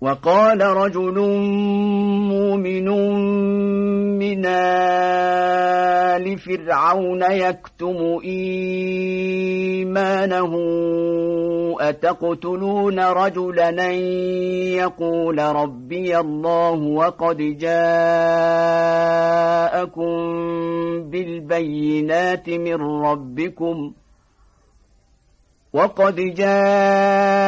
وقال رجل مؤمن من آل فرعون يكتم إيمانه أتقتلون رجلا؟ يقول ربي الله وقد جاءكم بالبينات من ربكم وقد جاءكم